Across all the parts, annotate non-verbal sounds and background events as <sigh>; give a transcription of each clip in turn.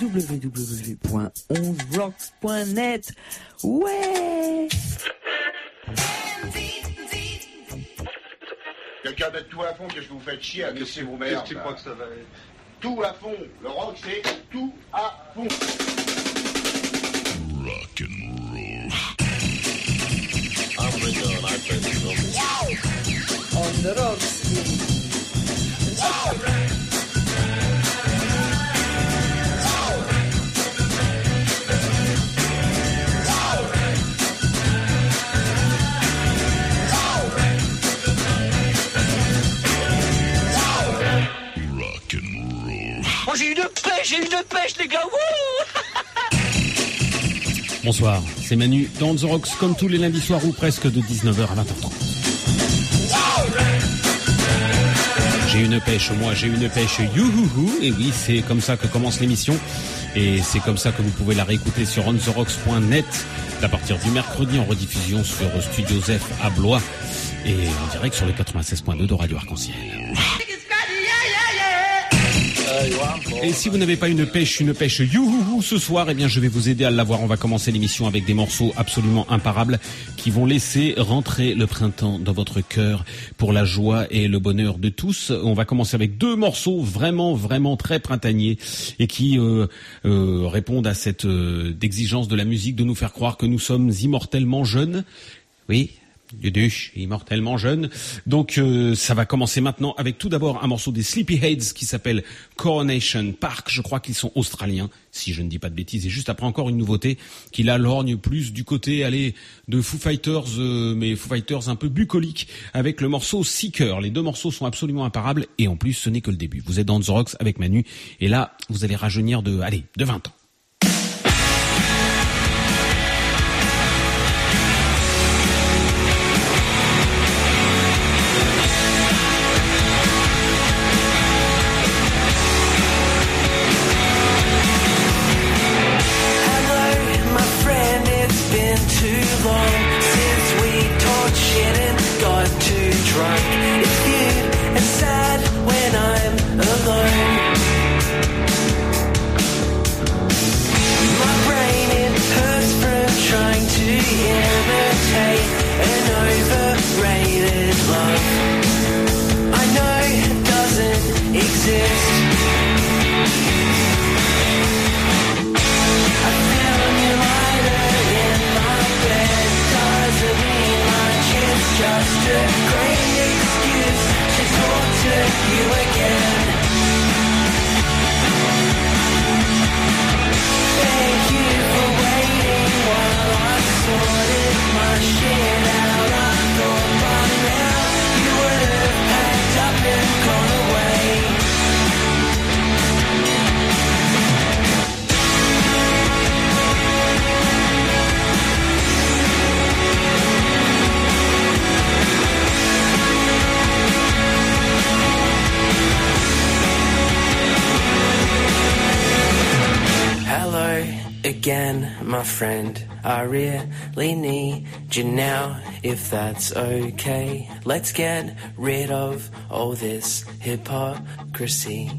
www.onrocks.net. Ouais Quelqu'un d'être tout à fond, qu'est-ce que vous faites chier à laisser vos mères Qu'est-ce que tu crois que ça va être Tout à fond. Le rock, c'est tout à fond. Rock and roll. On the Rocks. Rock j'ai une pêche, j'ai une pêche, les gars. Wouh <laughs> Bonsoir, c'est Manu dans The Rocks comme tous les lundis soirs ou presque de 19h à 20h30. J'ai une pêche, moi j'ai une pêche, youhouhou, et oui c'est comme ça que commence l'émission, et c'est comme ça que vous pouvez la réécouter sur ontherocks.net à partir du mercredi en rediffusion sur Studio Zef à Blois, et en direct sur le 96.2 de Radio Arc-en-Ciel. Et si vous n'avez pas une pêche, une pêche youhouhou ce soir, eh bien je vais vous aider à l'avoir. On va commencer l'émission avec des morceaux absolument imparables qui vont laisser rentrer le printemps dans votre cœur pour la joie et le bonheur de tous. On va commencer avec deux morceaux vraiment, vraiment très printaniers et qui euh, euh, répondent à cette euh, exigence de la musique de nous faire croire que nous sommes immortellement jeunes. Oui, Duduche, immortellement jeune. Donc euh, ça va commencer maintenant avec tout d'abord un morceau des Sleepyheads qui s'appelle Coronation Park. Je crois qu'ils sont australiens, si je ne dis pas de bêtises. Et juste après encore une nouveauté qui la lorgne plus du côté allez, de Foo Fighters, euh, mais Foo Fighters un peu bucolique avec le morceau Seeker. Les deux morceaux sont absolument imparables et en plus ce n'est que le début. Vous êtes dans The Rocks avec Manu et là vous allez rajeunir de, allez, de 20 ans. Friend. I really need you now, if that's okay. Let's get rid of all this hypocrisy.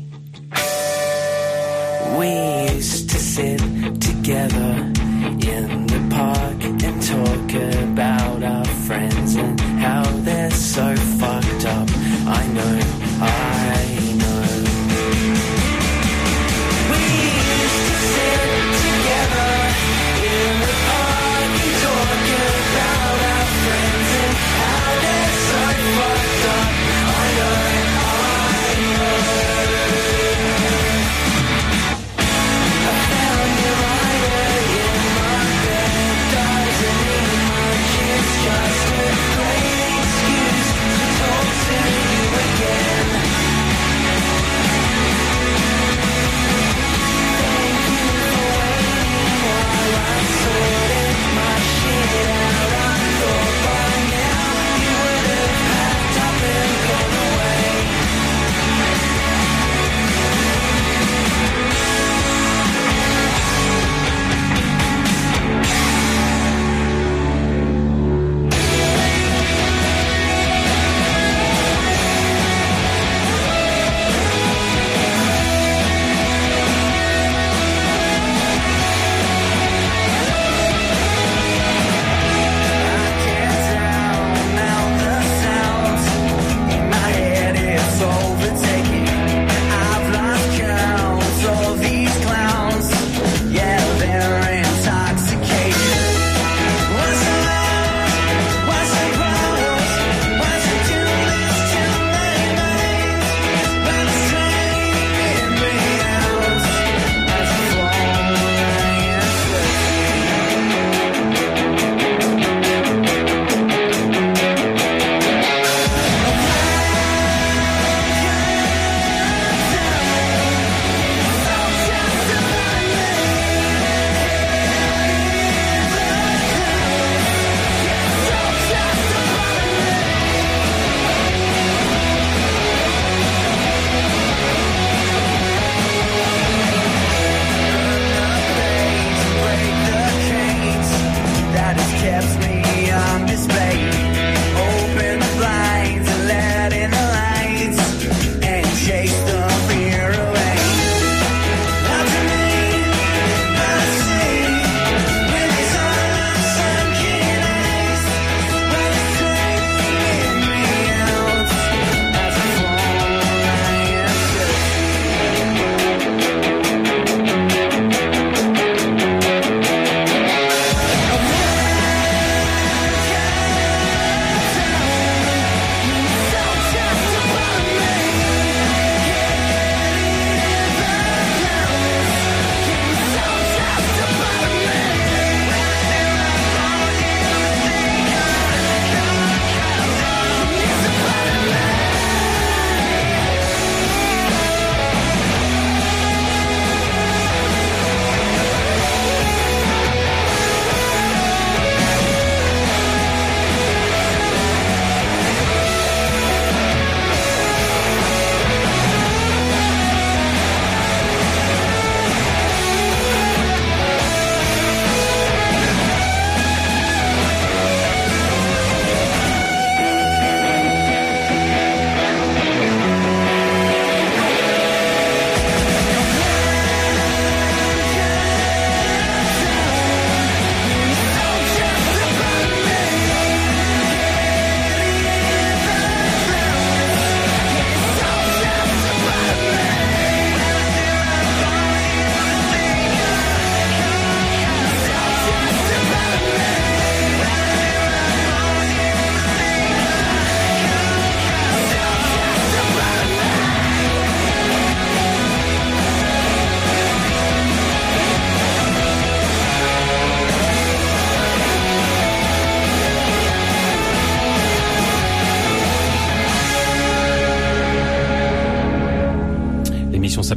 We used to sit together in the park and talk about our friends and how they're so fucked up. I know, I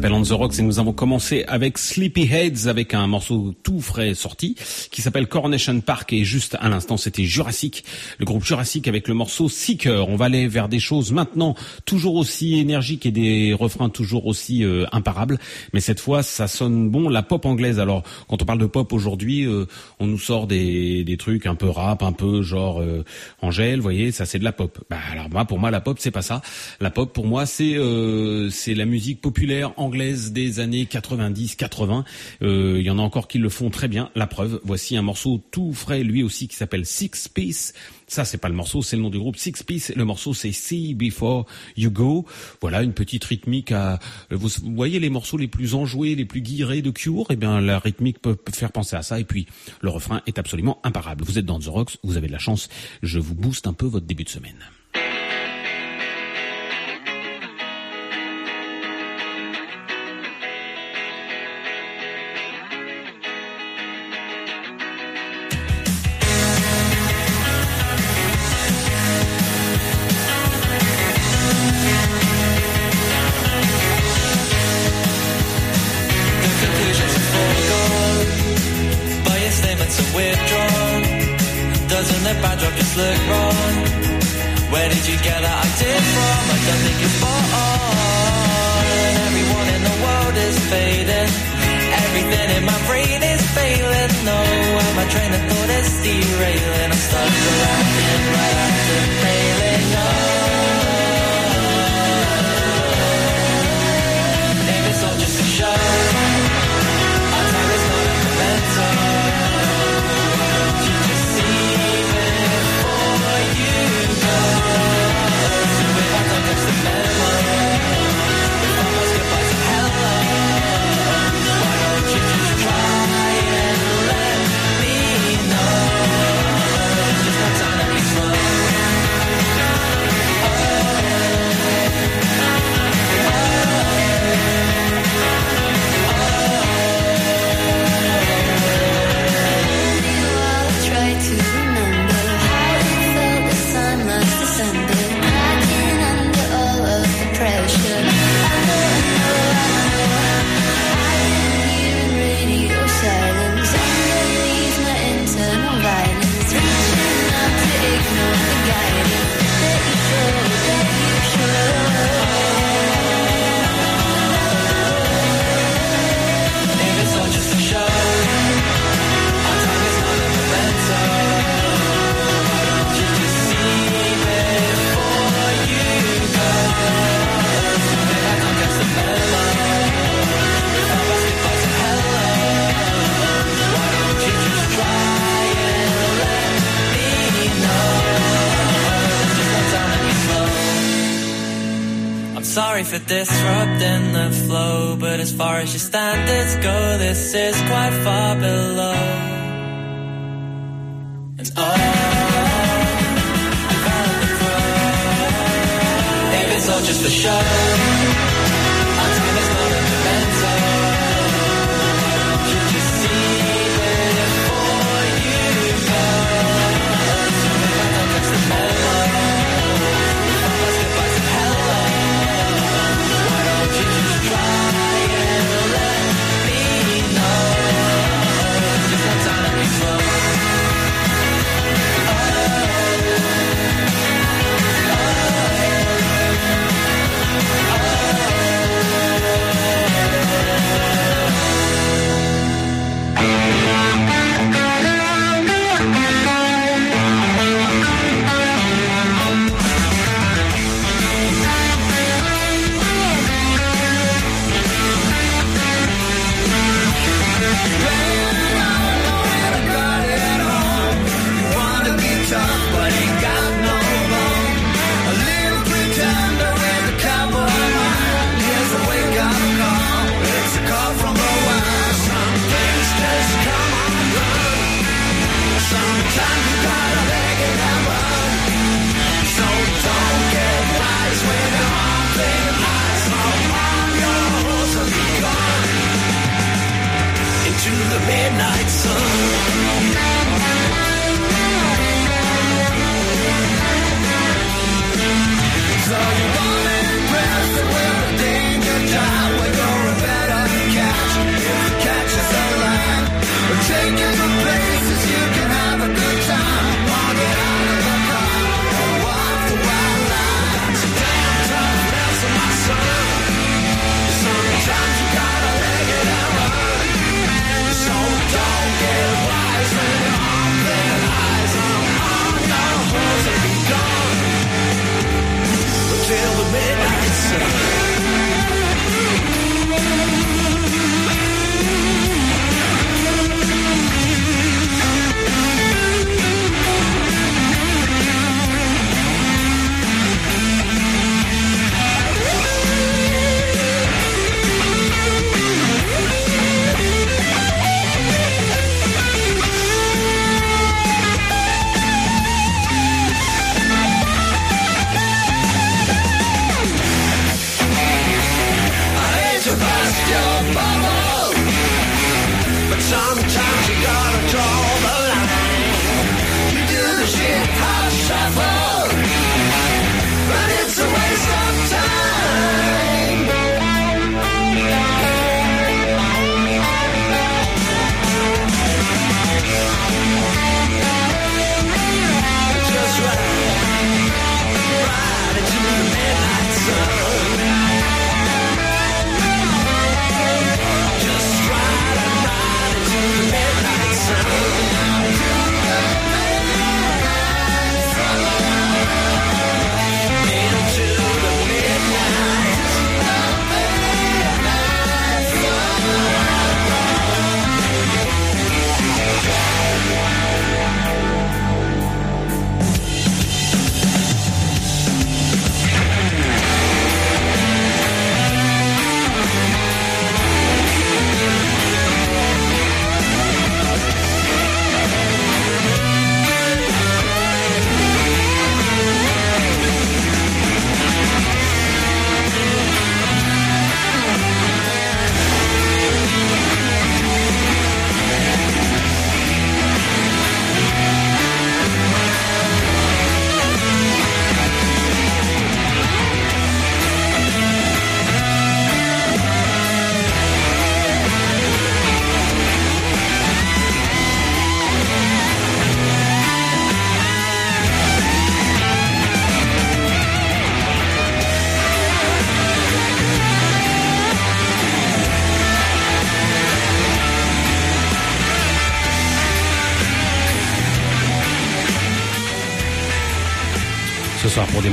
s'appelle On The Rocks et nous avons commencé avec Sleepyheads avec un morceau tout frais sorti qui s'appelle Coronation Park et juste à l'instant c'était Jurassic, le groupe Jurassic avec le morceau Seeker. On va aller vers des choses maintenant toujours aussi énergiques et des refrains toujours aussi euh, imparables, mais cette fois ça sonne bon la pop anglaise. Alors quand on parle de pop aujourd'hui, euh, on nous sort des, des trucs un peu rap, un peu genre euh, Angèle, voyez, ça c'est de la pop. Bah alors moi pour moi la pop c'est pas ça. La pop pour moi c'est euh, c'est la musique populaire anglaise des années 90-80. Euh, Il y en a encore qui le font très bien. La preuve, voici un morceau tout frais lui aussi qui s'appelle Six Piece. Ça c'est pas le morceau, c'est le nom du groupe Six Piece. Le morceau c'est See Before You Go. Voilà une petite rythmique à. Vous, voyez les morceaux les plus enjoués, les plus guirés de Cure? Eh bien la rythmique peut faire penser à ça. Et puis le refrain est absolument imparable. Vous êtes dans The Rocks, vous avez de la chance. Je vous booste un peu votre début de semaine.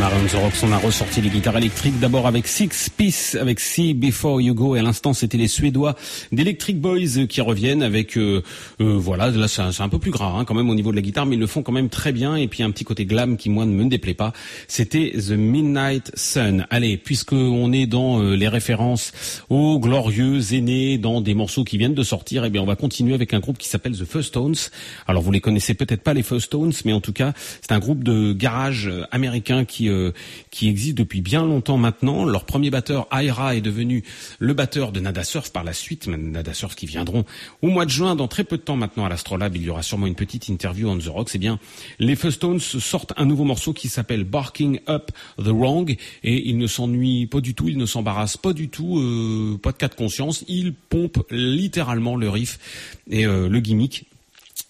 Pour démarrer On a ressorti les guitares électriques. D'abord avec Six Piece, avec See Before You Go. Et à l'instant, c'était les Suédois d'Electric Boys euh, qui reviennent avec, euh, euh, voilà, là, c'est un, peu plus gras hein, quand même au niveau de la guitare, mais ils le font quand même très bien. Et puis un petit côté glam qui, moi, ne me déplaît pas. C'était The Midnight Sun. Allez, puisque on est dans euh, les références aux glorieux aînés, dans des morceaux qui viennent de sortir, eh bien, on va continuer avec un groupe qui s'appelle The First Stones. Alors, vous les connaissez peut-être pas, les First Stones, mais en tout cas, c'est un groupe de garage euh, américain qui euh, qui existe depuis bien longtemps maintenant. Leur premier batteur, Ira, est devenu le batteur de Nada Surf par la suite. Nada Surf qui viendront au mois de juin, dans très peu de temps maintenant à l'Astrolabe. Il y aura sûrement une petite interview on the rocks. Eh bien, les Stones sortent un nouveau morceau qui s'appelle Barking Up the Wrong et ils ne s'ennuient pas du tout, ils ne s'embarrassent pas du tout, euh, pas de cas de conscience. Ils pompent littéralement le riff et euh, le gimmick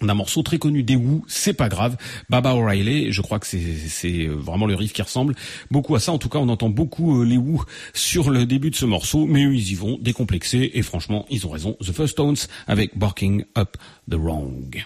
d'un morceau très connu des Who, c'est pas grave. Baba O'Reilly, je crois que c'est c'est vraiment le riff qui ressemble beaucoup à ça. En tout cas, on entend beaucoup euh, les Who sur le début de ce morceau, mais ils y vont décomplexés et franchement, ils ont raison. The First Stones avec Barking Up the Wrong.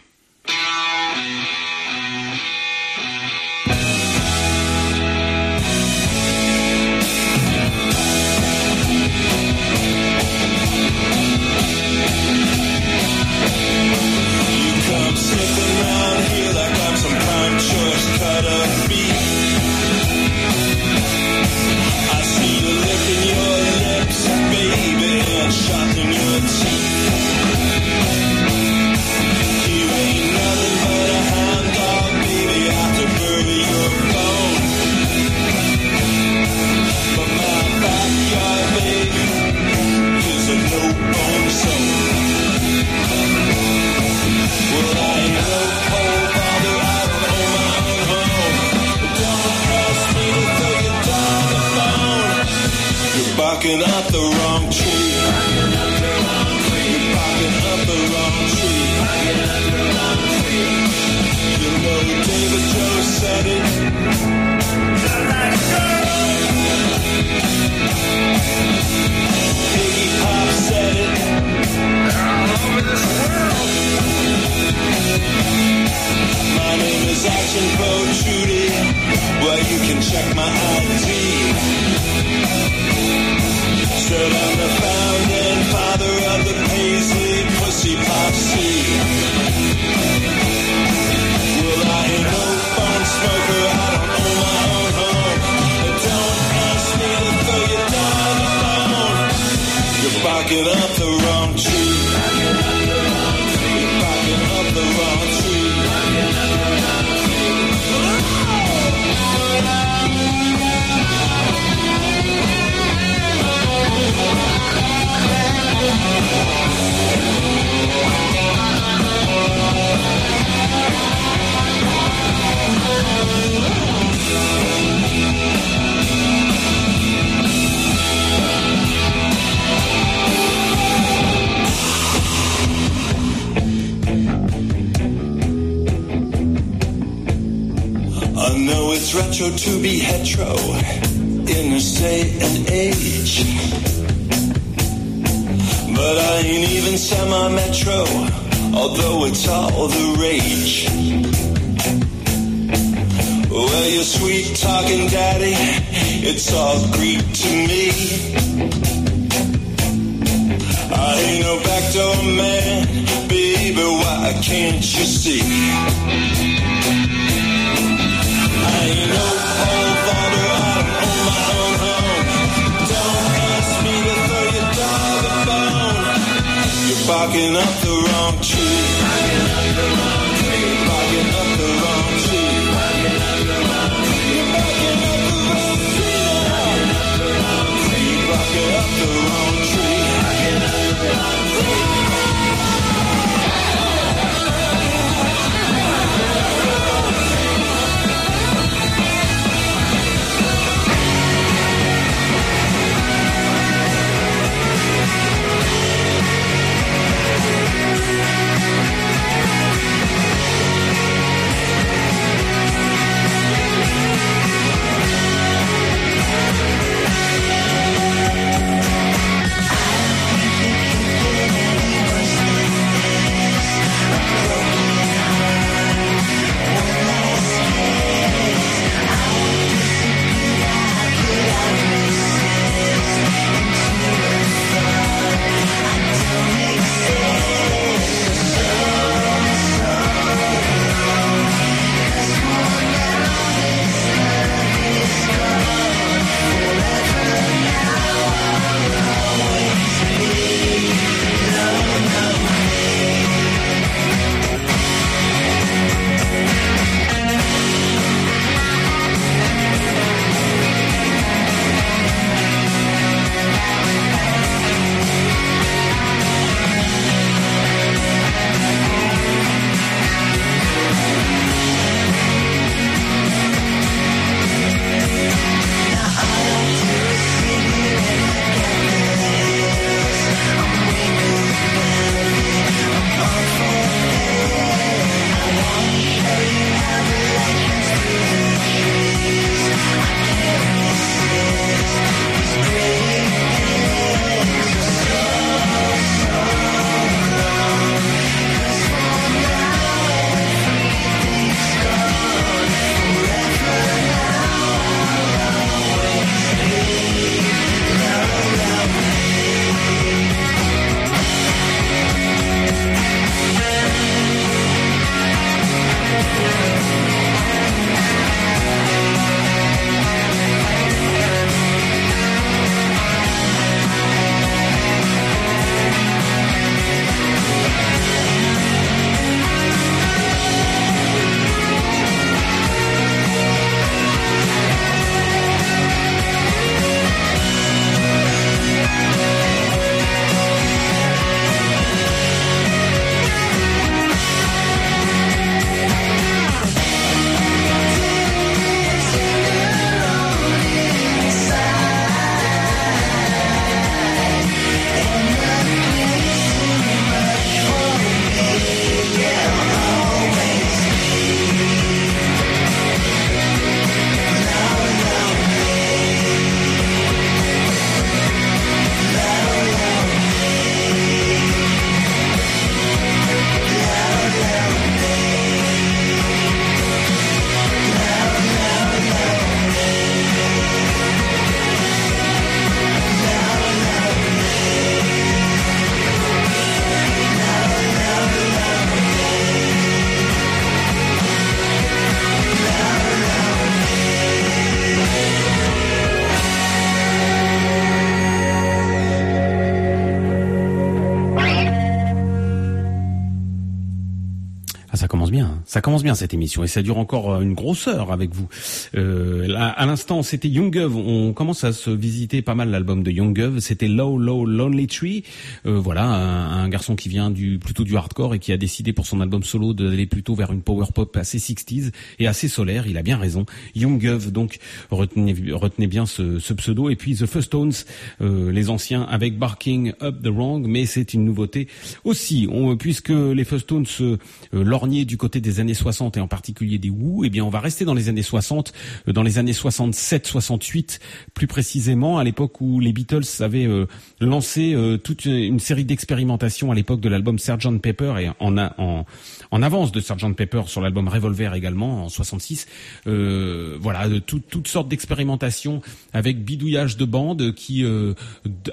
Ça commence bien cette émission et ça dure encore euh, une grosse heure avec vous. Euh, là, à l'instant, c'était Young Gov. On commence à se visiter pas mal l'album de Young Gov. C'était Low Low Lonely Tree. Euh, voilà, un, garçon qui vient du plutôt du hardcore et qui a décidé pour son album solo d'aller plutôt vers une power pop assez 60s et assez solaire. Il a bien raison. Young Gov, donc retenez, retenez bien ce, ce pseudo. Et puis The First Tones, euh, les anciens avec Barking Up the Wrong, mais c'est une nouveauté aussi, on- puisque les First Tones euh, lorgnaient du côté des années 60 et en particulier des Who, eh bien on va rester dans les années 60, euh, dans les années 67, 68 plus précisément, à l'époque où les Beatles avaient euh, lancé euh, toute une, série d'expérimentations à l'époque de l'album Sgt. Pepper et en, en, en avance de Sgt. Pepper sur l'album Revolver également en 66. Euh, voilà, toutes sortes d'expérimentations avec bidouillage de bandes qui euh,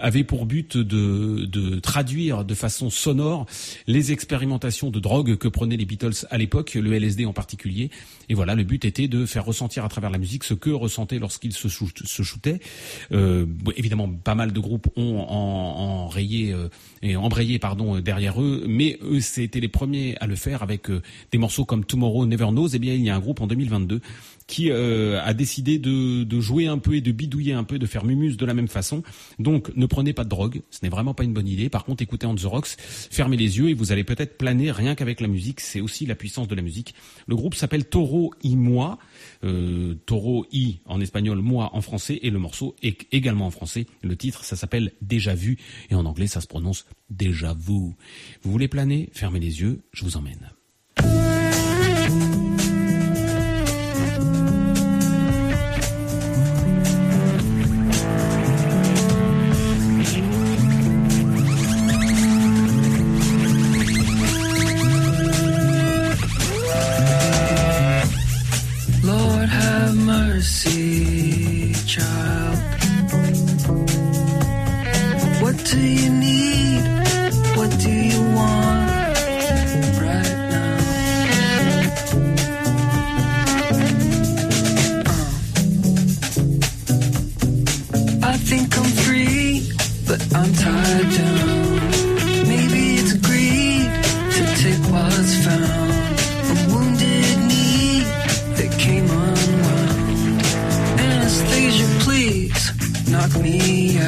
avaient pour but de, de traduire de façon sonore les expérimentations de drogue que prenaient les Beatles à l'époque, le LSD en particulier. Et voilà, le but était de faire ressentir à travers la musique ce que ressentaient lorsqu'ils se, se shootaient. Euh, évidemment, pas mal de groupes ont en, enrayé euh, et embrayé pardon euh, derrière eux, mais eux c'était les premiers à le faire avec euh, des morceaux comme Tomorrow Never Knows. Eh bien, il y a un groupe en 2022 qui euh, a décidé de, de jouer un peu et de bidouiller un peu, de faire mumus de la même façon. Donc, ne prenez pas de drogue, ce n'est vraiment pas une bonne idée. Par contre, écoutez On the Rocks, fermez les yeux et vous allez peut-être planer rien qu'avec la musique. C'est aussi la puissance de la musique. Le groupe s'appelle Toro y Moi, euh, Toro y en espagnol, moi en français, et le morceau est également en français. Le titre, ça s'appelle Déjà vu, et en anglais, ça se prononce Déjà vu. Vous voulez planer? Fermez les yeux, je vous emmène. see knock me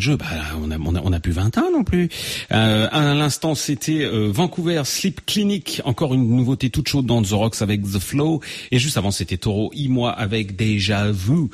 ça a plus 20 ans non plus. Euh, à l'instant, c'était euh, Vancouver Sleep Clinic, encore une nouveauté toute chaude dans The Rocks avec The Flow. Et juste avant, c'était Toro Imois avec Déjà Vu.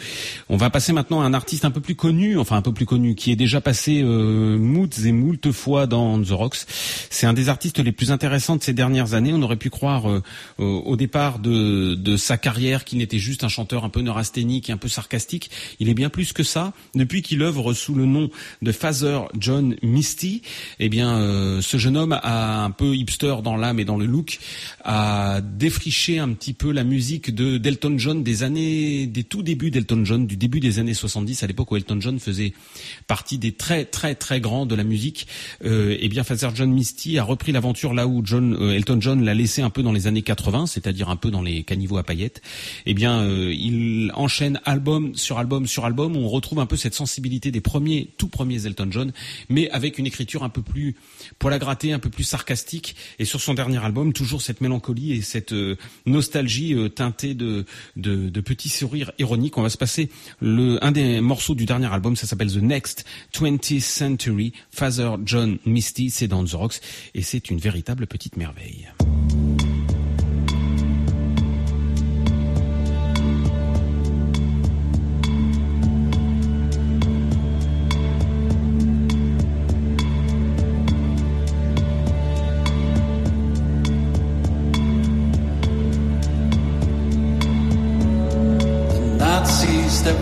On va passer maintenant à un artiste un peu plus connu, enfin un peu plus connu, qui est déjà passé euh, et moult fois dans The Rocks. C'est un des artistes les plus intéressants de ces dernières années. On aurait pu croire euh, au départ de, de sa carrière qu'il n'était juste un chanteur un peu neurasthénique et un peu sarcastique. Il est bien plus que ça. Depuis qu'il œuvre sous le nom de Father John Misty, eh bien, euh, ce jeune homme a un peu hipster dans l'âme et dans le look, a défriché un petit peu la musique de d'Elton John des années, des tout débuts d'Elton John, du début des années 70, à l'époque où Elton John faisait partie des très très très grands de la musique. Euh, eh bien, Father John Misty a repris l'aventure là où John euh, Elton John l'a laissé un peu dans les années 80, c'est-à-dire un peu dans les caniveaux à paillettes. Eh bien, euh, il enchaîne album sur album sur album. où On retrouve un peu cette sensibilité des premiers, tout premiers Elton John, mais avec une écriture un peu plus poil à gratter, un peu plus sarcastique. Et sur son dernier album, toujours cette mélancolie et cette euh, nostalgie euh, teintée de, de, de petits sourires ironiques. On va se passer le, un des morceaux du dernier album, ça s'appelle The Next 20th Century, Father John Misty, c'est dans The Rocks, et c'est une véritable petite merveille.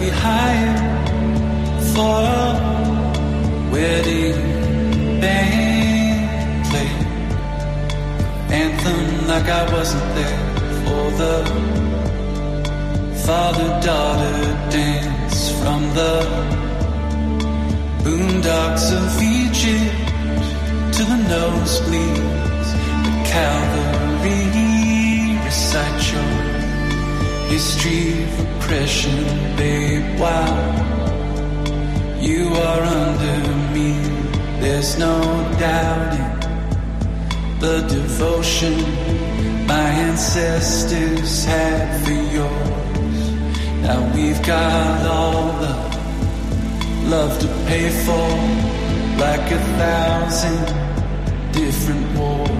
We hired for a wedding band played anthem like I wasn't there for the father-daughter dance from the boondocks of Egypt to the nosebleeds at Calvary recite your history of oppression, babe. Wow, you are under me. There's no doubting the devotion my ancestors had for yours. Now we've got all the love to pay for, like a thousand different wars.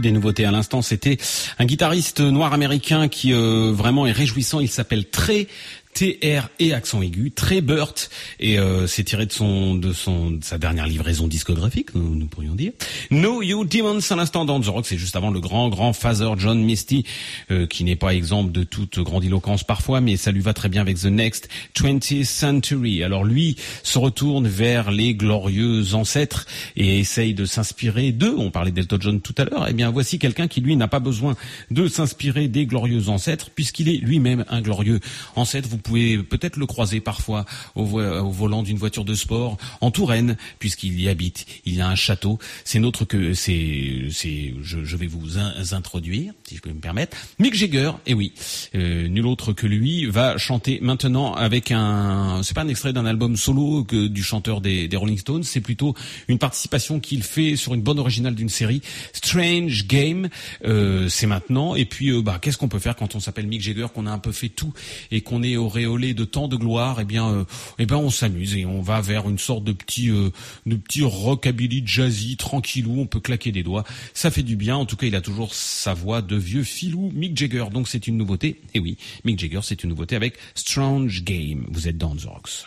Des nouveautés. À l'instant, c'était un guitariste noir américain qui euh, vraiment est réjouissant. Il s'appelle Trey. TR et accent aigu, très Burt, et euh, c'est tiré de son de son de sa dernière livraison discographique, nous, nous pourrions dire. No You Demons à l'instant dans The Rock, c'est juste avant le grand grand Father John Misty, euh, qui n'est pas exemple de toute grandiloquence parfois, mais ça lui va très bien avec The Next 20th Century. Alors lui se retourne vers les glorieux ancêtres et essaye de s'inspirer d'eux. On parlait d'Elton John tout à l'heure. Eh bien voici quelqu'un qui lui n'a pas besoin de s'inspirer des glorieux ancêtres, puisqu'il est lui-même un glorieux ancêtre. Vous pouvez peut-être le croiser parfois au, vo- au volant d'une voiture de sport en Touraine, puisqu'il y habite. Il y a un château. C'est notre que c'est c'est je, je vais vous in- introduire, si je peux me permettre. Mick Jagger, et oui, euh, nul autre que lui va chanter maintenant avec un. C'est pas un extrait d'un album solo que du chanteur des, des Rolling Stones. C'est plutôt une participation qu'il fait sur une bonne originale d'une série, Strange Game. Euh, c'est maintenant. Et puis, euh, bah, qu'est-ce qu'on peut faire quand on s'appelle Mick Jagger, qu'on a un peu fait tout et qu'on est de tant de gloire Eh bien, euh, eh ben, on s'amuse et on va vers une sorte de petit, euh, de petit rockabilly jazzy tranquillou. On peut claquer des doigts. Ça fait du bien. En tout cas, il a toujours sa voix de vieux filou, Mick Jagger. Donc, c'est une nouveauté. Et oui, Mick Jagger, c'est une nouveauté avec Strange Game. Vous êtes dans The Rocks.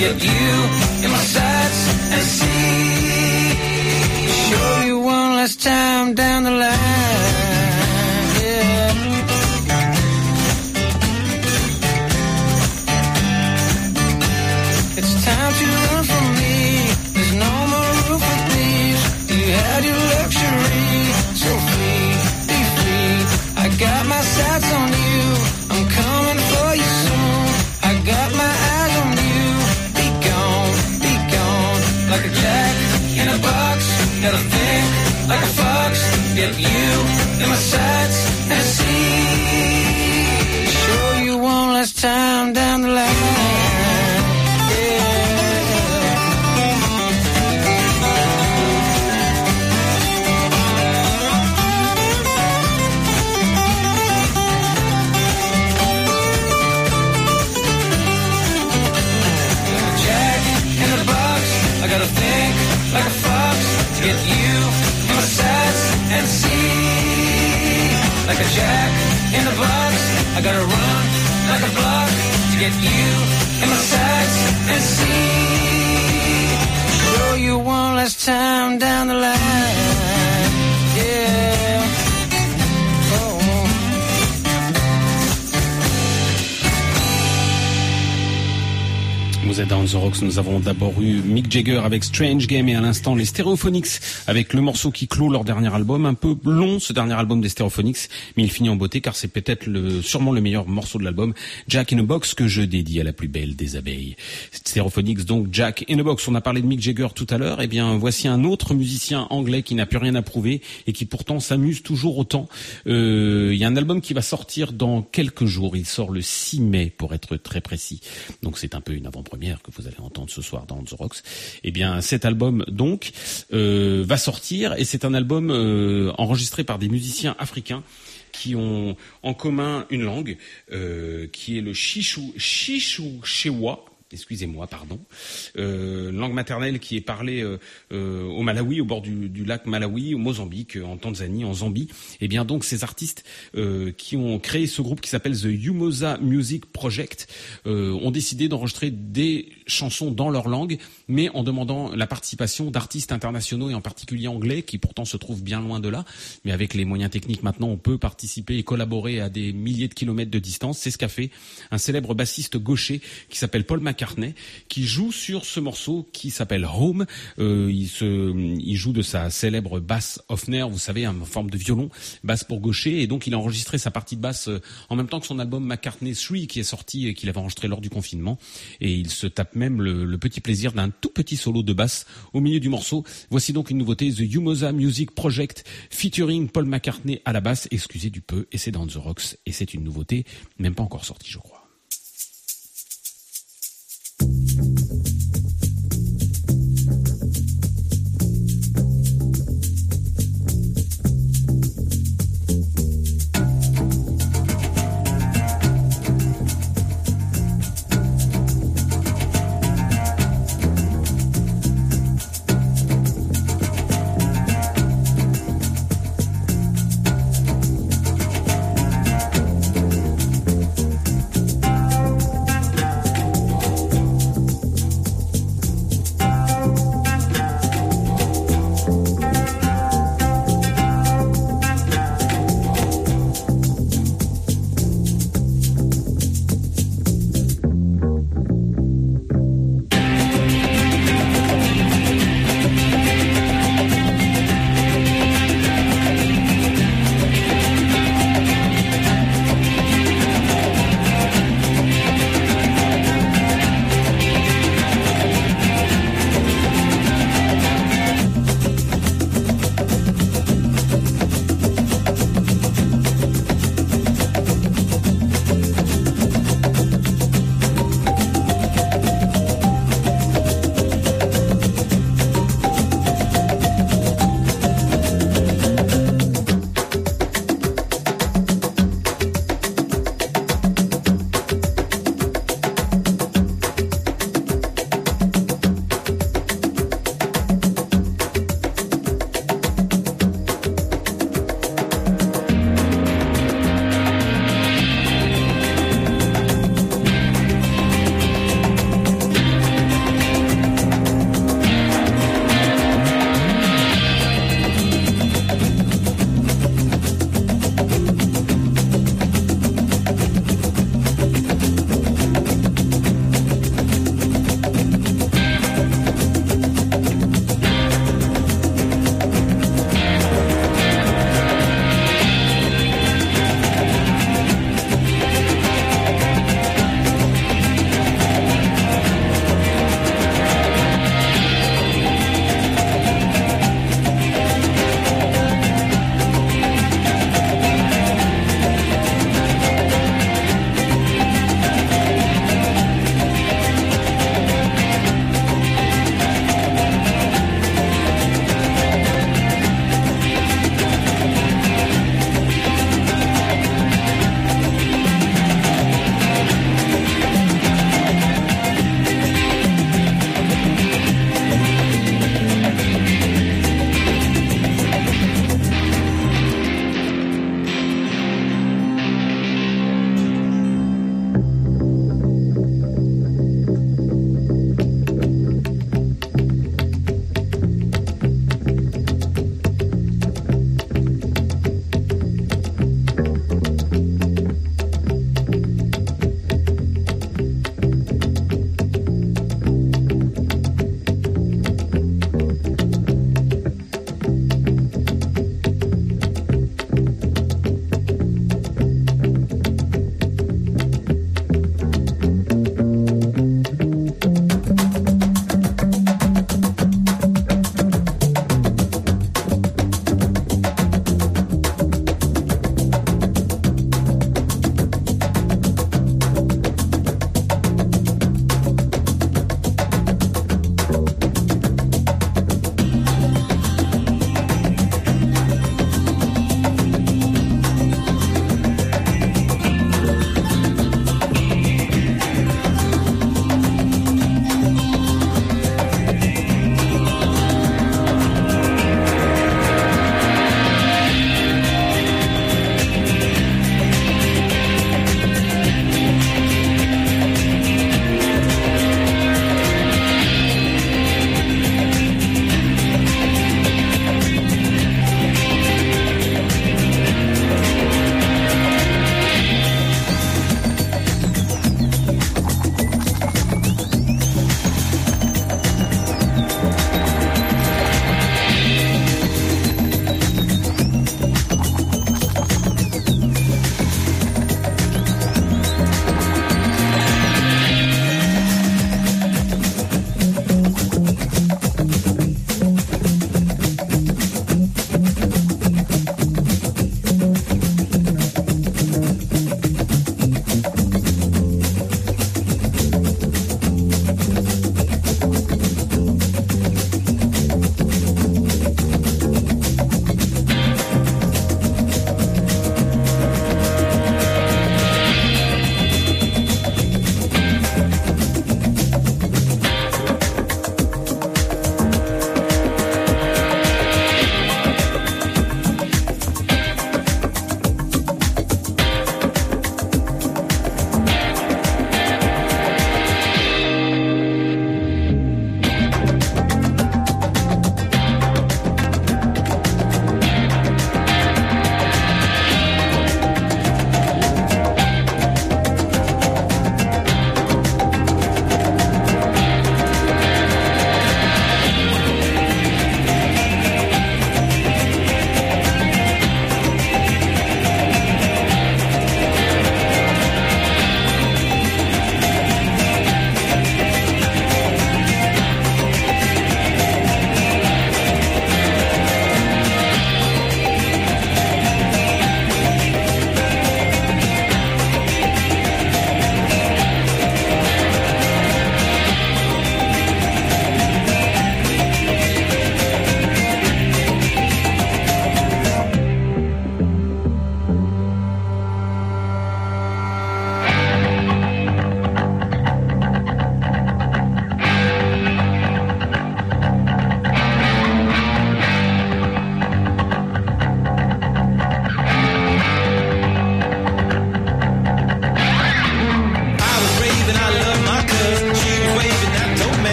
Get you in my sights and see. Show you one last time down the line. I gotta run like a block to get you in my sights and see. Show you one last time down the line. Êtes dans The Rocks, nous avons d'abord eu Mick Jagger avec Strange Game et à l'instant les Stereophonics avec le morceau qui clôt leur dernier album. Un peu long ce dernier album des Stereophonics, mais il finit en beauté car c'est peut-être le, sûrement le meilleur morceau de l'album, Jack in a Box, que je dédie à la plus belle des abeilles. Stereophonics donc Jack in a Box. On a parlé de Mick Jagger tout à l'heure, et bien voici un autre musicien anglais qui n'a plus rien à prouver et qui pourtant s'amuse toujours autant. Euh, Il y a un album qui va sortir dans quelques jours. Il sort le 6 mai pour être très précis. Donc c'est un peu une avant-première que vous allez entendre ce soir dans The Rocks. Eh bien cet album donc euh, va sortir et c'est un album euh, enregistré par des musiciens africains qui ont en commun une langue euh, qui est le Shishu, Shishuchewa. Excusez-moi, pardon. Euh, langue maternelle qui est parlée euh, euh, au Malawi, au bord du, lac Malawi, au Mozambique, en Tanzanie, en Zambie. Et bien donc ces artistes qui ont créé ce groupe qui s'appelle The Yumosa Music Project ont décidé d'enregistrer des chansons dans leur langue, mais en demandant la participation d'artistes internationaux et en particulier anglais, qui pourtant se trouvent bien loin de là. Mais avec les moyens techniques maintenant, on peut participer et collaborer à des milliers de kilomètres de distance. C'est ce qu'a fait un célèbre bassiste gaucher qui s'appelle Paul McCartney, qui joue sur ce morceau qui s'appelle Home. Euh, il, joue de sa célèbre basse Hofner, vous savez, en forme de violon, basse pour gaucher, et donc il a enregistré sa partie de basse euh, en même temps que son album McCartney 3 qui est sorti et qu'il avait enregistré lors du confinement. Et il se tape même le, petit plaisir d'un tout petit solo de basse au milieu du morceau. Voici donc une nouveauté, The Yumosa Music Project featuring Paul McCartney à la basse, excusez du peu, et c'est dans The Rocks, et c'est une nouveauté, même pas encore sortie je crois.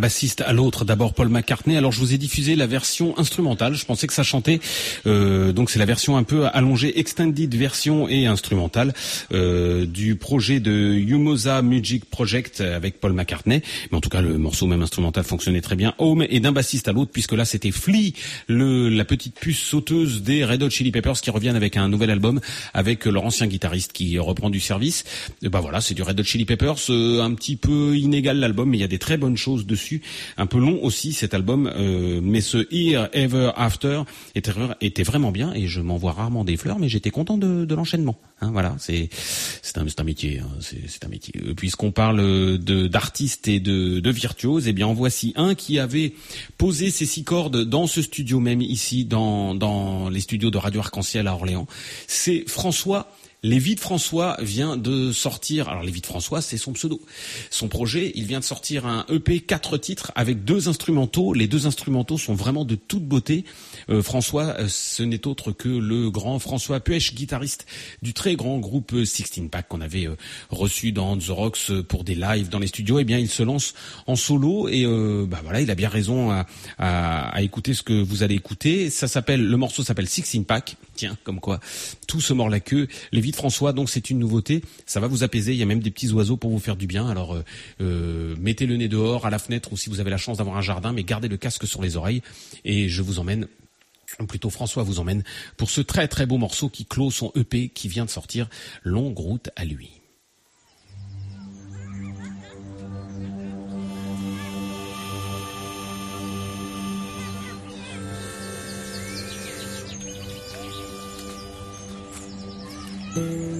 Bassiste à l'autre. D'abord Paul McCartney. Alors je vous ai diffusé la version instrumentale. Je pensais que ça chantait. Euh, donc c'est la version un peu allongée, extended version et instrumentale euh, du projet de Yumosa Music Project avec Paul McCartney. Mais en tout cas le morceau même instrumental fonctionnait très bien. Home et d'un bassiste à l'autre puisque là c'était Flea, le, la petite puce sauteuse des Red Hot Chili Peppers qui reviennent avec un nouvel album avec leur ancien guitariste qui reprend du service. Et bah voilà, c'est du Red Hot Chili Peppers, euh, un petit peu inégal l'album, mais il y a des très bonnes choses dessus. Un peu long aussi cet album, euh, mais ce Here Ever After était, vraiment bien et je m'envoie rarement des fleurs, mais j'étais content de, l'enchaînement. Hein, voilà, c'est c'est un, un métier, hein, c'est un métier. Euh, Puisqu'on parle de d'artistes et de, de virtuoses, eh bien en voici un qui avait posé ses six cordes dans ce studio même ici, dans dans les studios de Radio Arc-en-Ciel à Orléans. C'est François. Lévi de François vient de sortir, alors Lévi de François, c'est son pseudo. Son projet, il vient de sortir un EP quatre titres avec deux instrumentaux. Les deux instrumentaux sont vraiment de toute beauté. Euh, François, euh, ce n'est autre que le grand François Puech, guitariste du très grand groupe Sixteen Pack qu'on avait euh, reçu dans The Rocks euh, pour des lives dans les studios. Eh bien, il se lance en solo et euh, bah voilà, il a bien raison à, à, à écouter ce que vous allez écouter. Ça s'appelle, le morceau s'appelle Sixteen Pack. Tiens, comme quoi, tout se mord la queue. François, donc c'est une nouveauté. Ça va vous apaiser. Il y a même des petits oiseaux pour vous faire du bien. Alors, euh, euh, mettez le nez dehors, à la fenêtre, ou si vous avez la chance d'avoir un jardin, mais gardez le casque sur les oreilles. Et je vous emmène plutôt François vous emmène pour ce très très beau morceau qui clôt son EP qui vient de sortir, Longue route à lui. 嗯。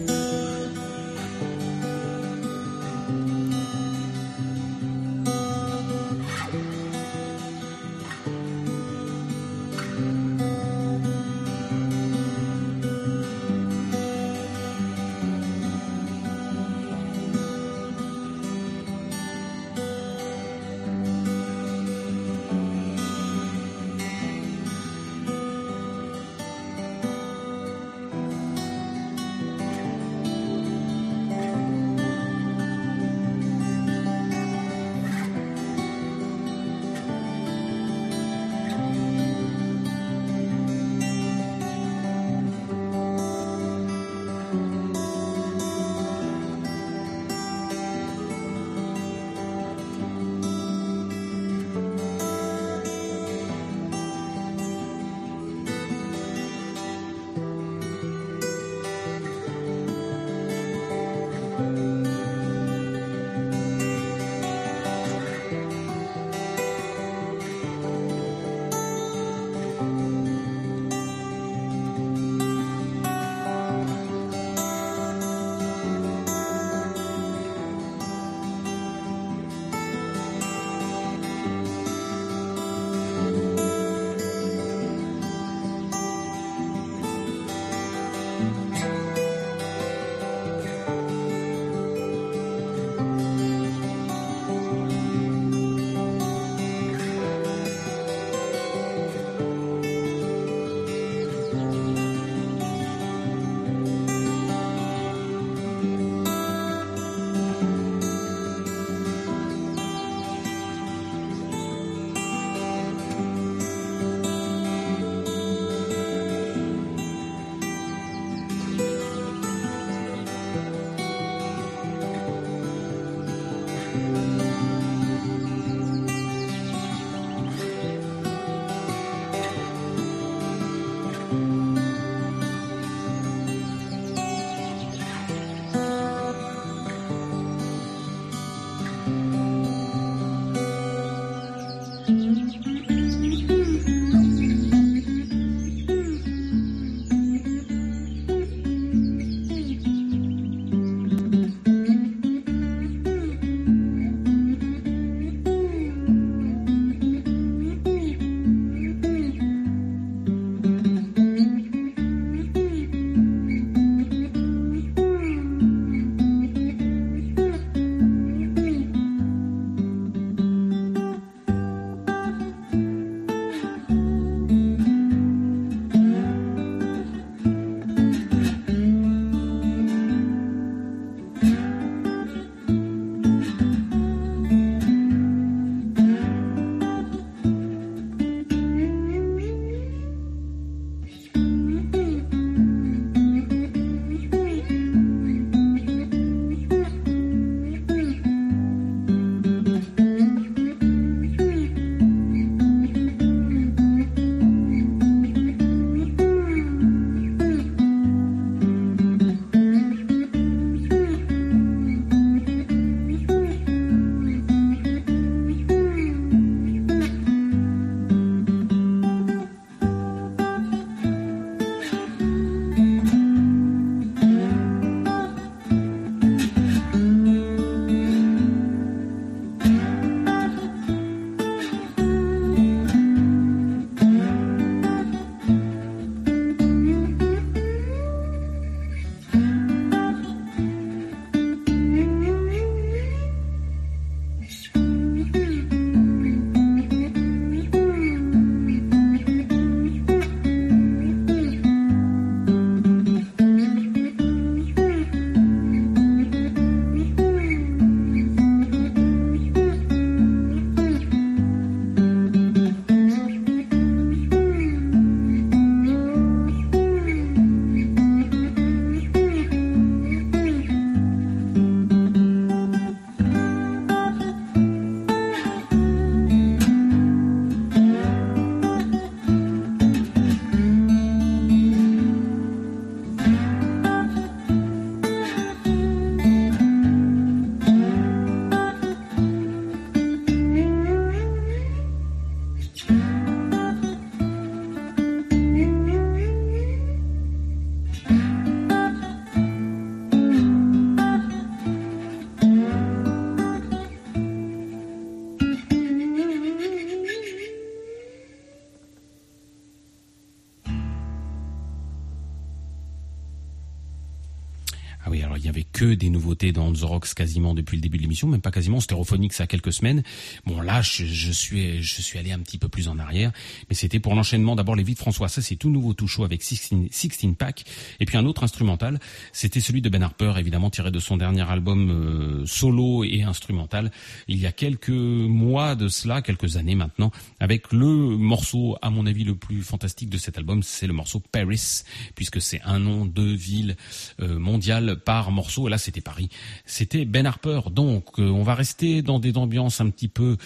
Que dans The Rocks quasiment depuis le début de l'émission, même pas quasiment stéréophonique ça a quelques semaines. Bon là, je, je suis je suis allé un petit peu plus en arrière, mais c'était pour l'enchaînement d'abord les vies de François, ça c'est tout nouveau, tout chaud avec 16, 16 Pack, et puis un autre instrumental, c'était celui de Ben Harper, évidemment tiré de son dernier album euh, solo et instrumental, il y a quelques mois de cela, quelques années maintenant, avec le morceau à mon avis le plus fantastique de cet album, c'est le morceau Paris, puisque c'est un nom de ville euh, mondiale par morceau. Et là, c'était Paris. C'était Ben Harper. Donc, euh, on va rester dans des ambiances un petit peu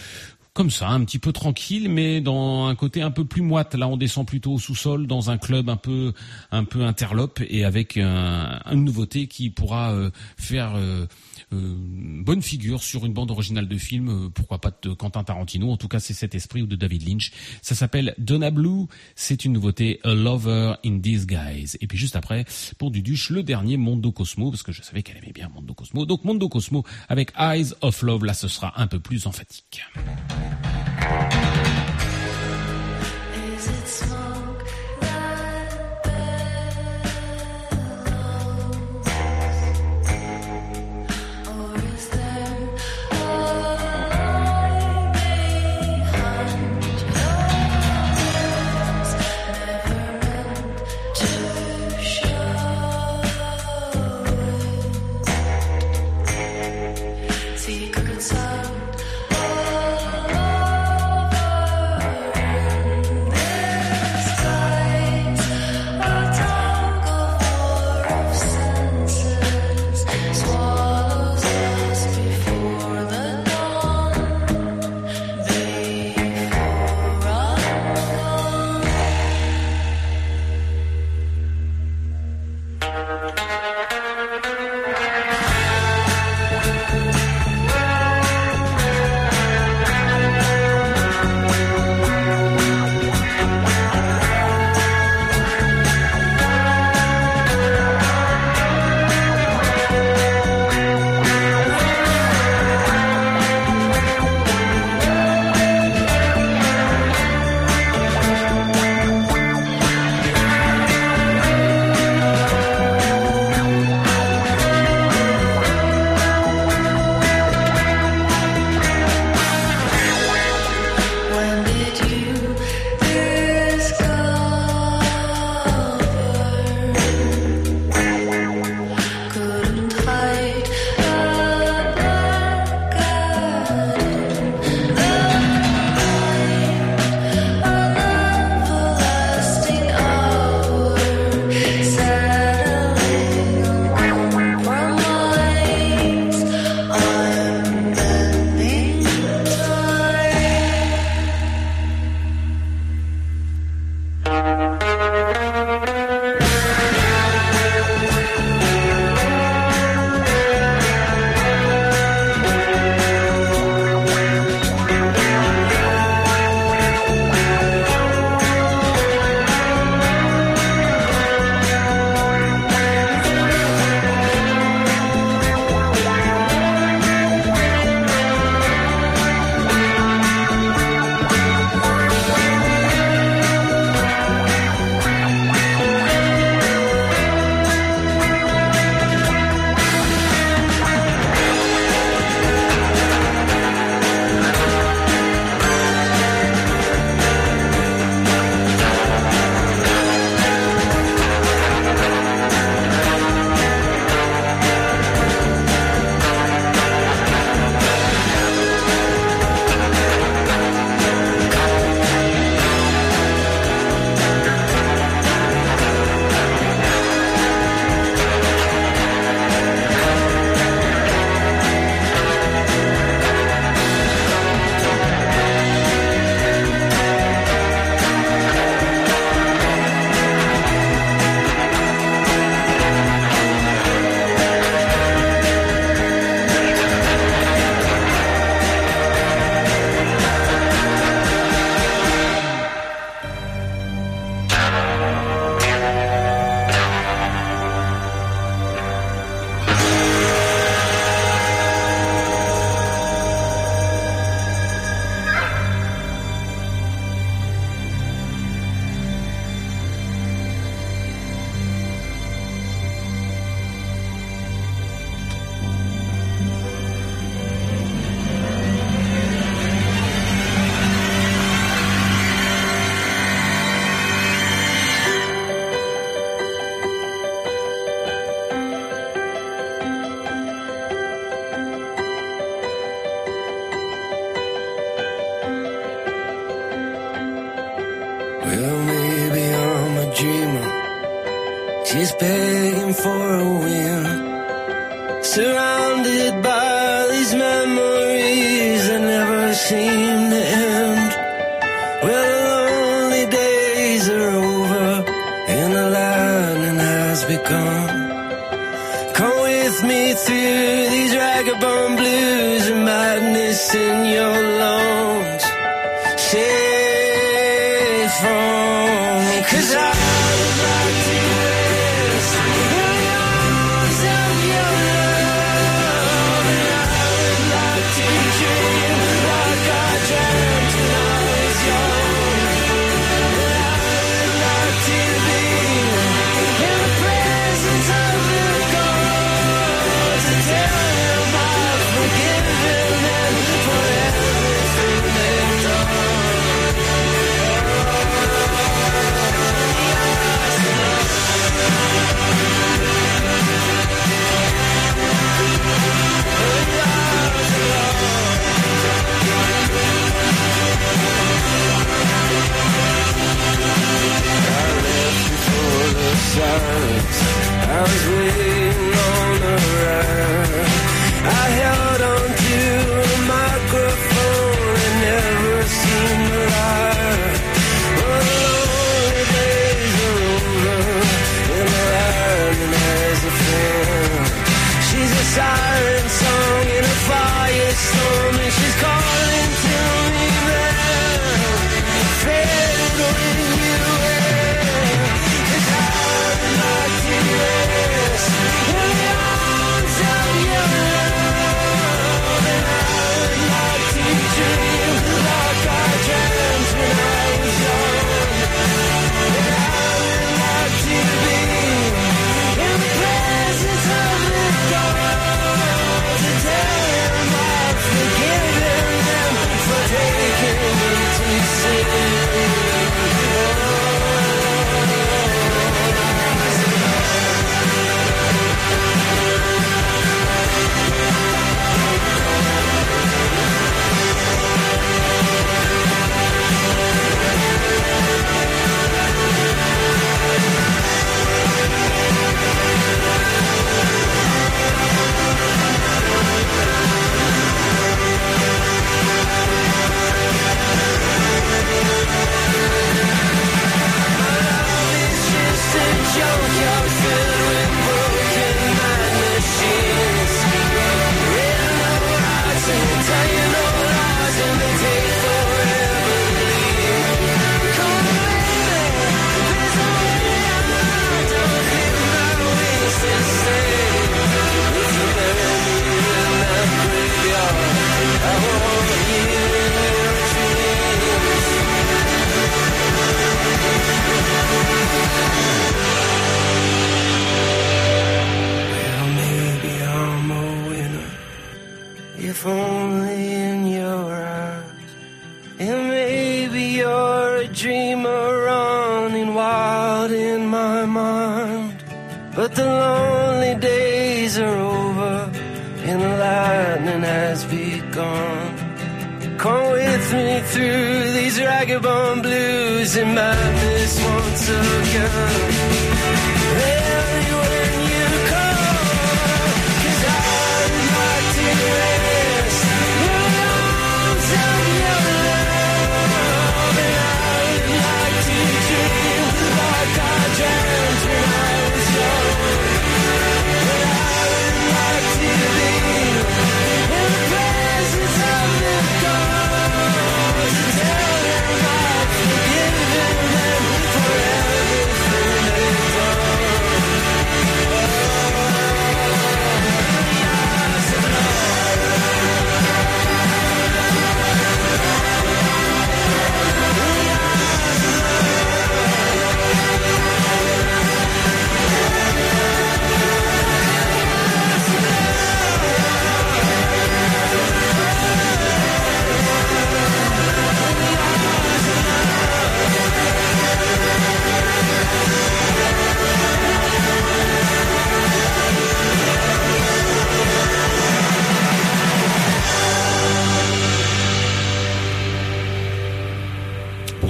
comme ça, un petit peu tranquille, mais dans un côté un peu plus moite. Là, on descend plutôt au sous-sol, dans un club un peu, un peu interlope, et avec un- une nouveauté qui pourra euh, faire euh, bonne figure sur une bande originale de film, euh, pourquoi pas de Quentin Tarantino. En tout cas, c'est cet esprit ou de David Lynch. Ça s'appelle Donna Blue. C'est une nouveauté, A Lover in Disguise. Et puis juste après, pour Duduche, le dernier Mondo Cosmo, parce que je savais qu'elle aimait bien Mondo Cosmo. Donc Mondo Cosmo avec Eyes of Love. Là, ce sera un peu plus emphatique.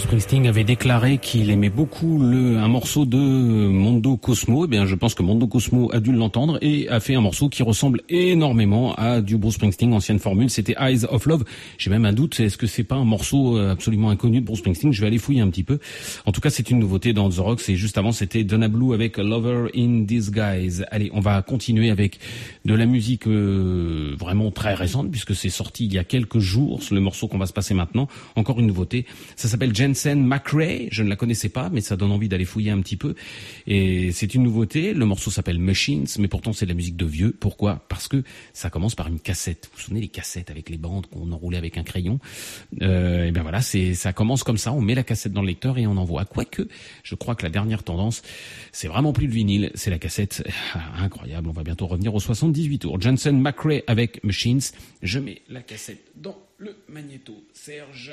Springsteen avait déclaré qu'il aimait beaucoup le, un morceau de Mondo Cosmo. Eh bien, je pense que Mondo Cosmo a dû l'entendre et a fait un morceau qui ressemble énormément à du Bruce Springsteen, ancienne formule. C'était Eyes of Love. J'ai même un doute. Est-ce que c'est pas un morceau euh, absolument inconnu de Bruce Springsteen? Je vais aller fouiller un petit peu. En tout cas, c'est une nouveauté dans The Rocks. Et juste avant, c'était Donna Blue avec Lover in Disguise. Allez, on va continuer avec de la musique euh, vraiment très récente puisque c'est sorti il y a quelques jours. Le morceau qu'on va se passer maintenant. Encore une nouveauté. Ça s'appelle Jensen McRae. Je ne la connaissais pas, mais ça donne envie d'aller fouiller un petit peu. Et c'est une nouveauté. Le morceau s'appelle Machines, mais pourtant c'est de la musique de vieux. Pourquoi? Parce que ça commence par une cassette. Vous vous souvenez les cassettes avec les bandes qu'on enroulait avec un crayon? Euh, Et bien voilà, ça commence comme ça. On met la cassette dans le lecteur et on envoie. Quoique, je crois que la dernière tendance, c'est vraiment plus le vinyle, c'est la cassette. <laughs> Ah, incroyable. On va bientôt revenir aux 78 tours. Jensen McRae avec Machines. Je mets la cassette dans le magnéto. Serge.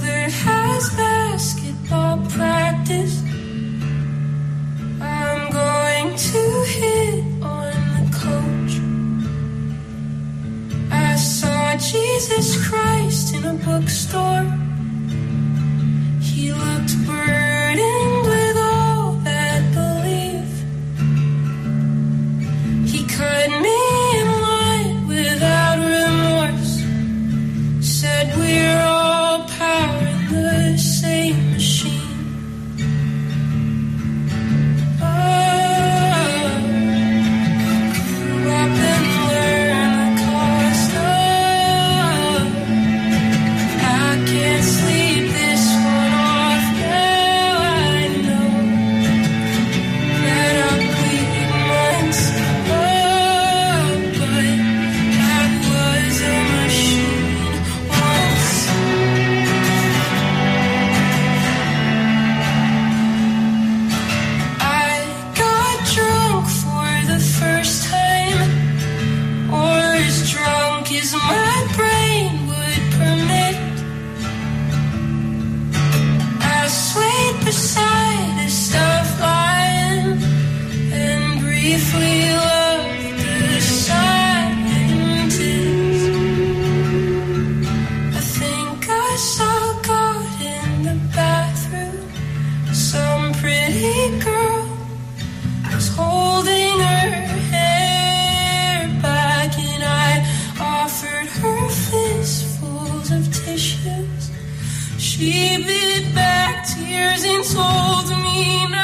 brother has basketball practice. I'm going to hit on the coach. I saw Jesus Christ in a bookstore. He looked burdened She bit back tears and told me not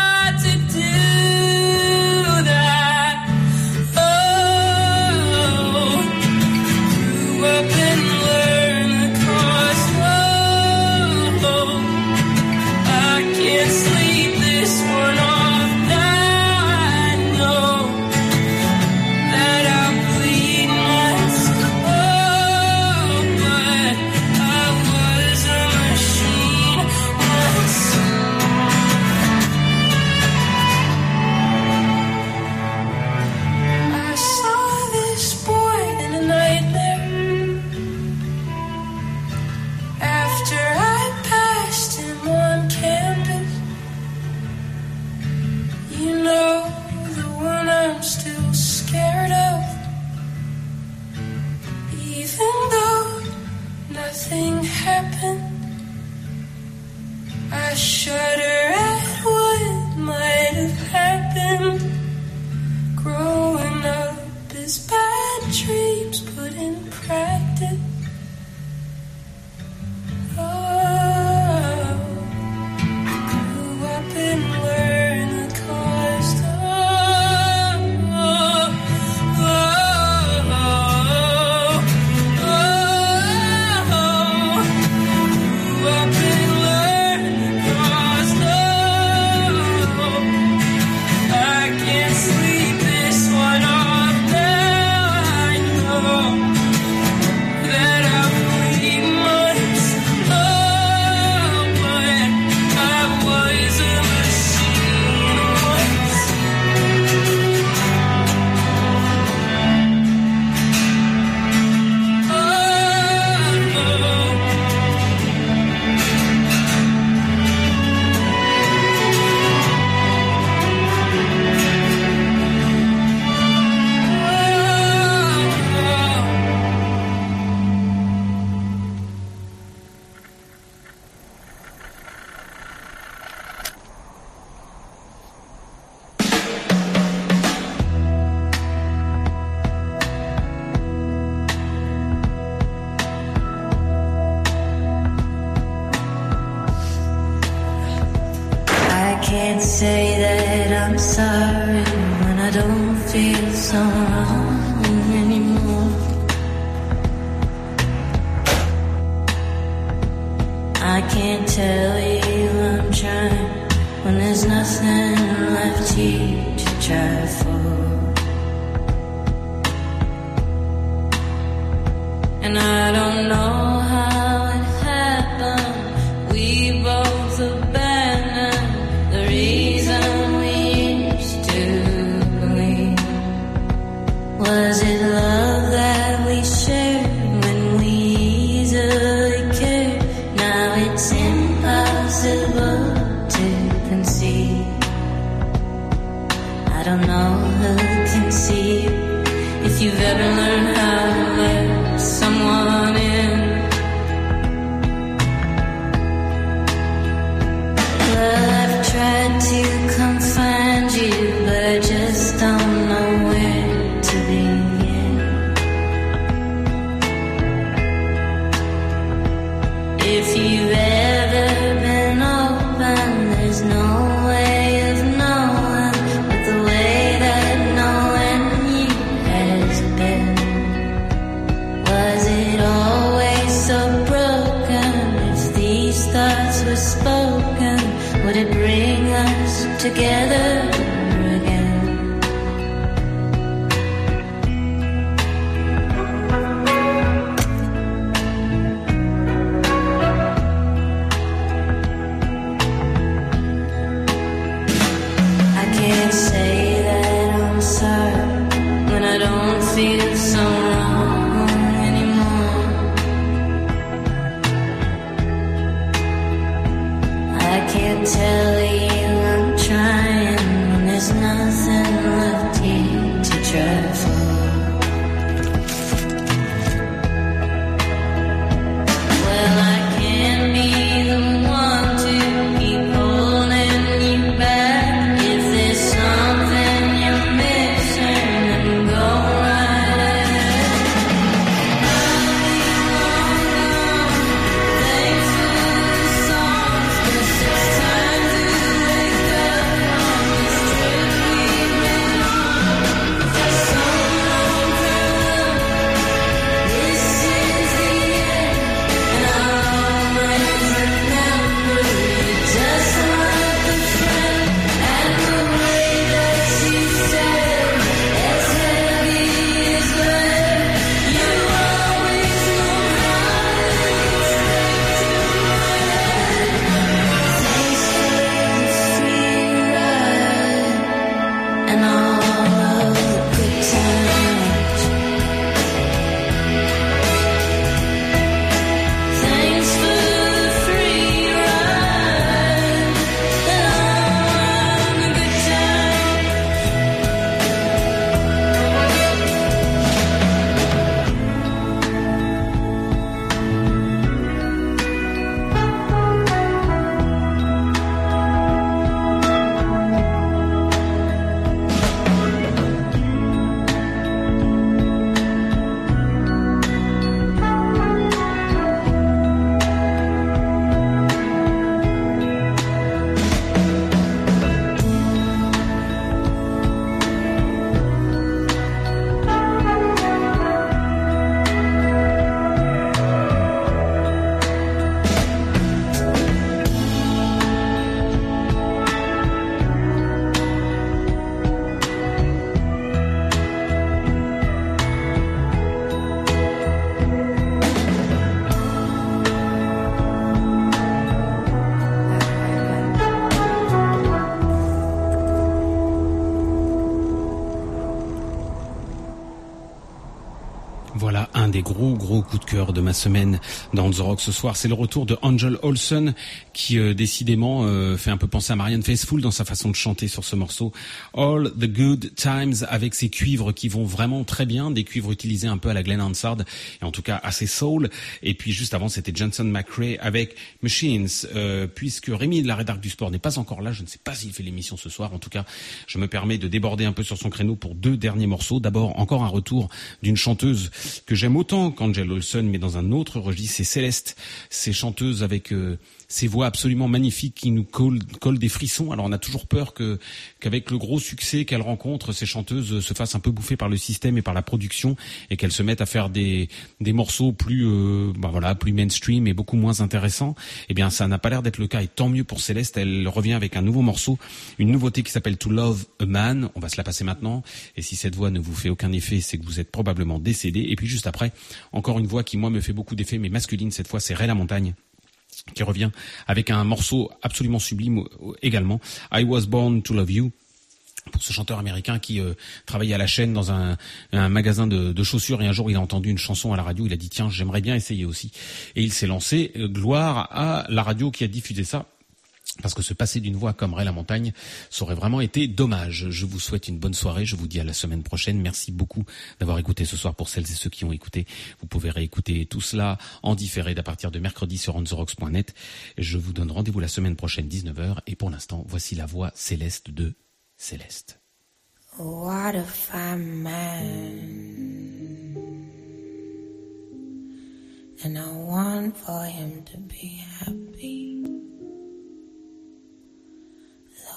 And I don't know cœur de ma semaine dans The Rock ce soir. C'est le retour de Angel Olsen qui euh, décidément euh, fait un peu penser à Marianne Faithfull dans sa façon de chanter sur ce morceau. All the Good Times avec ses cuivres qui vont vraiment très bien, des cuivres utilisés un peu à la Glenn Hansard et en tout cas assez soul. Et puis juste avant c'était Jensen McRae avec Machines. Euh, puisque Rémi de la rédac du sport n'est pas encore là, je ne sais pas s'il fait l'émission ce soir. En tout cas, je me permets de déborder un peu sur son créneau pour deux derniers morceaux. D'abord encore un retour d'une chanteuse que j'aime autant qu'Angel Olsen, mais dans un autre registre, c'est Céleste. Ces chanteuses avec euh, ces voix absolument magnifiques qui nous collent, collent des frissons. Alors on a toujours peur que qu'avec le gros succès qu'elles rencontrent, ces chanteuses se fassent un peu bouffer par le système et par la production et qu'elles se mettent à faire des des morceaux plus euh, bah voilà plus mainstream et beaucoup moins intéressants. Eh bien ça n'a pas l'air d'être le cas et tant mieux pour Céleste. Elle revient avec un nouveau morceau, une nouveauté qui s'appelle To Love a Man. On va se la passer maintenant. Et si cette voix ne vous fait aucun effet, c'est que vous êtes probablement décédé. Et puis juste après, encore une voix qui moi me fait beaucoup d'effet, mais masculine cette fois, c'est Ray La Montagne qui revient avec un morceau absolument sublime euh, également. I Was Born to Love You pour ce chanteur américain qui euh, travaillait à la chaîne dans un, magasin de, de chaussures et un jour il a entendu une chanson à la radio, il a dit tiens j'aimerais bien essayer aussi. Et il s'est lancé, euh, gloire à la radio qui a diffusé ça parce que se passer d'une voix comme Ray la Montagne, ça aurait vraiment été dommage. Je vous souhaite une bonne soirée. Je vous dis à la semaine prochaine. Merci beaucoup d'avoir écouté ce soir pour celles et ceux qui ont écouté. Vous pouvez réécouter tout cela en différé à partir de mercredi sur ontherocks.net. Je vous donne rendez-vous la semaine prochaine, 19h. Et pour l'instant, voici la voix céleste de Céleste. What fine man. And I want for him to be happy.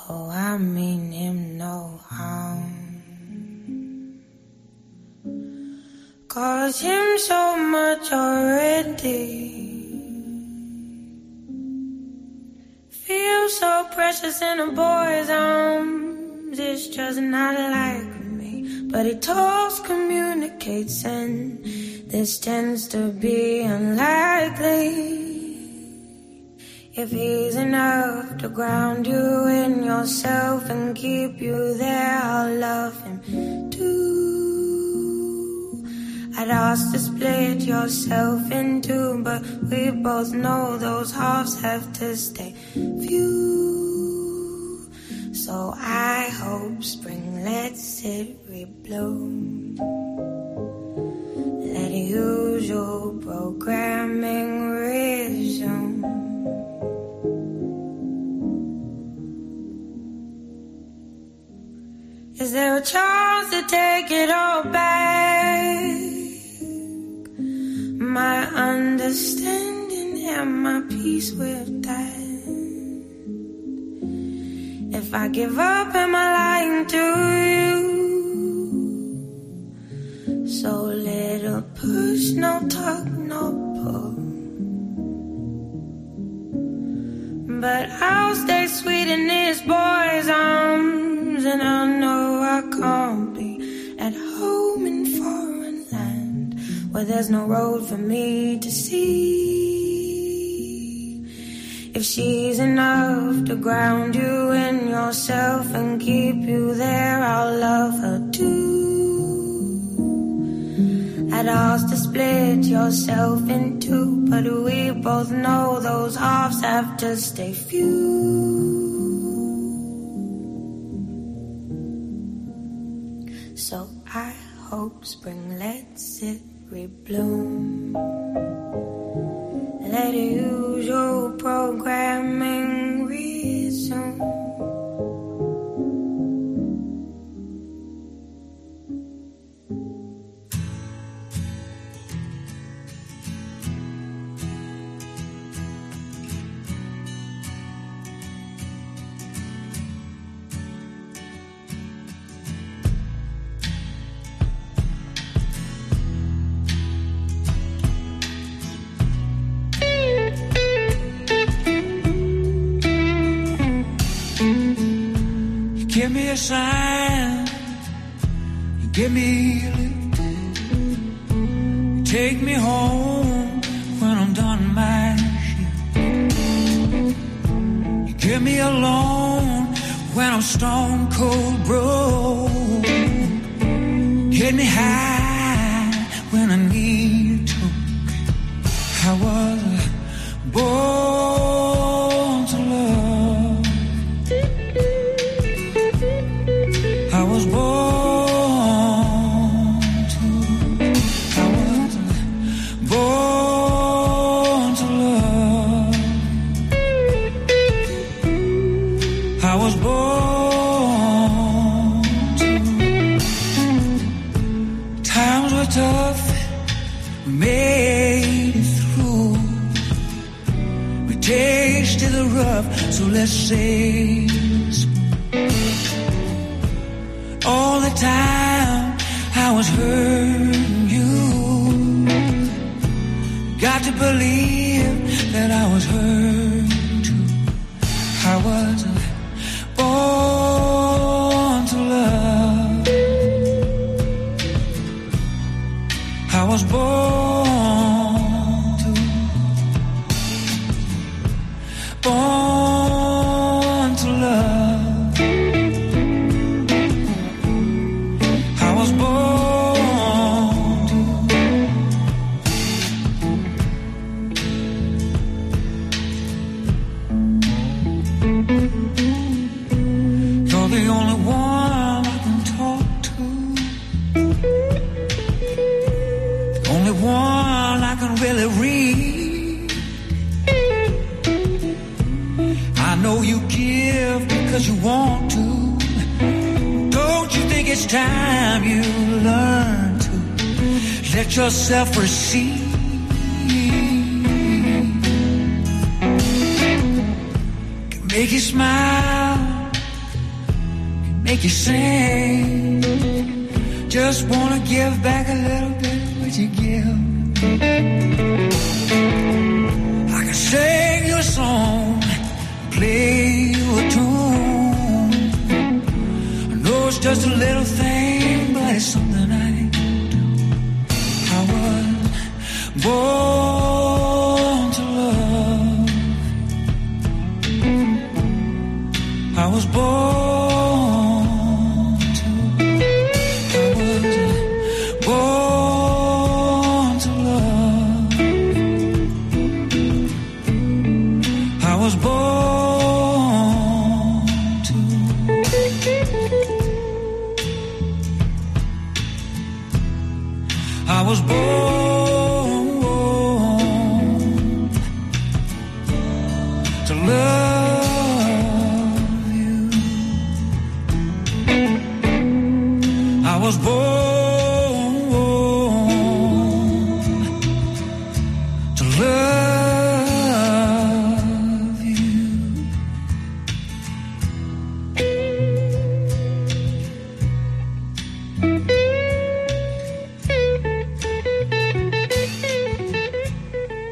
Though I mean him no harm. Cause him so much already. Feel so precious in a boy's arms. It's just not like me. But he talks, communicates, and this tends to be unlikely. If he's enough to ground you in yourself and keep you there, I'll love him too. I'd ask to split yourself in two, but we both know those halves have to stay few. So I hope spring lets it rebloom. Let usual programming resume. Is there a chance to take it all back? My understanding and my peace with that. If I give up, am I lying to you? So little push, no talk, no pull. But I'll stay sweet in this boy's arms, and I know I can't be at home in foreign land where there's no road for me to see. If she's enough to ground you in yourself and keep you there, I'll love her too. I'd ask to split yourself in two, but we both know those halves have to stay few. So I hope spring lets it rebloom. Let usual programming resume. Give me a sign, you give me lift. Take me home when I'm done my shift. You give me a loan when I'm stone cold broke. Get me high when I need to. I was born say proceed.